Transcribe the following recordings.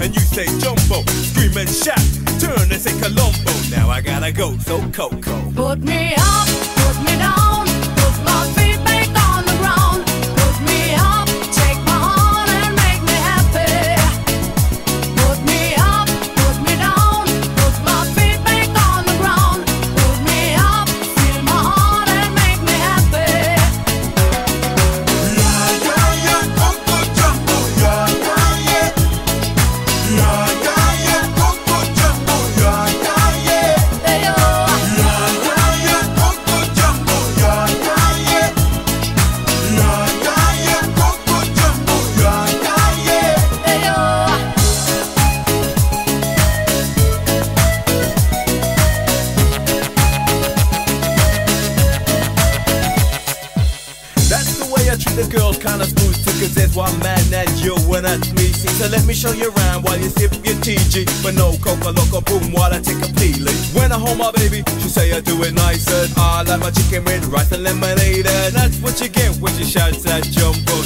and you say Jumbo. Scream and shout, turn and say Colombo. Now I gotta go, so Coco. Put me up, put me down, treat the girls, kinda smooth too, cause there's one man that you and that's me. See, so let me show you around while you sip your TG. But no coca loco boom while I take a peeling. When I hold my baby, she say I do it nice and I like my chicken with rice and lemonade. And that's what you get when she shouts at Jumbo.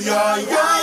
yeah, yeah.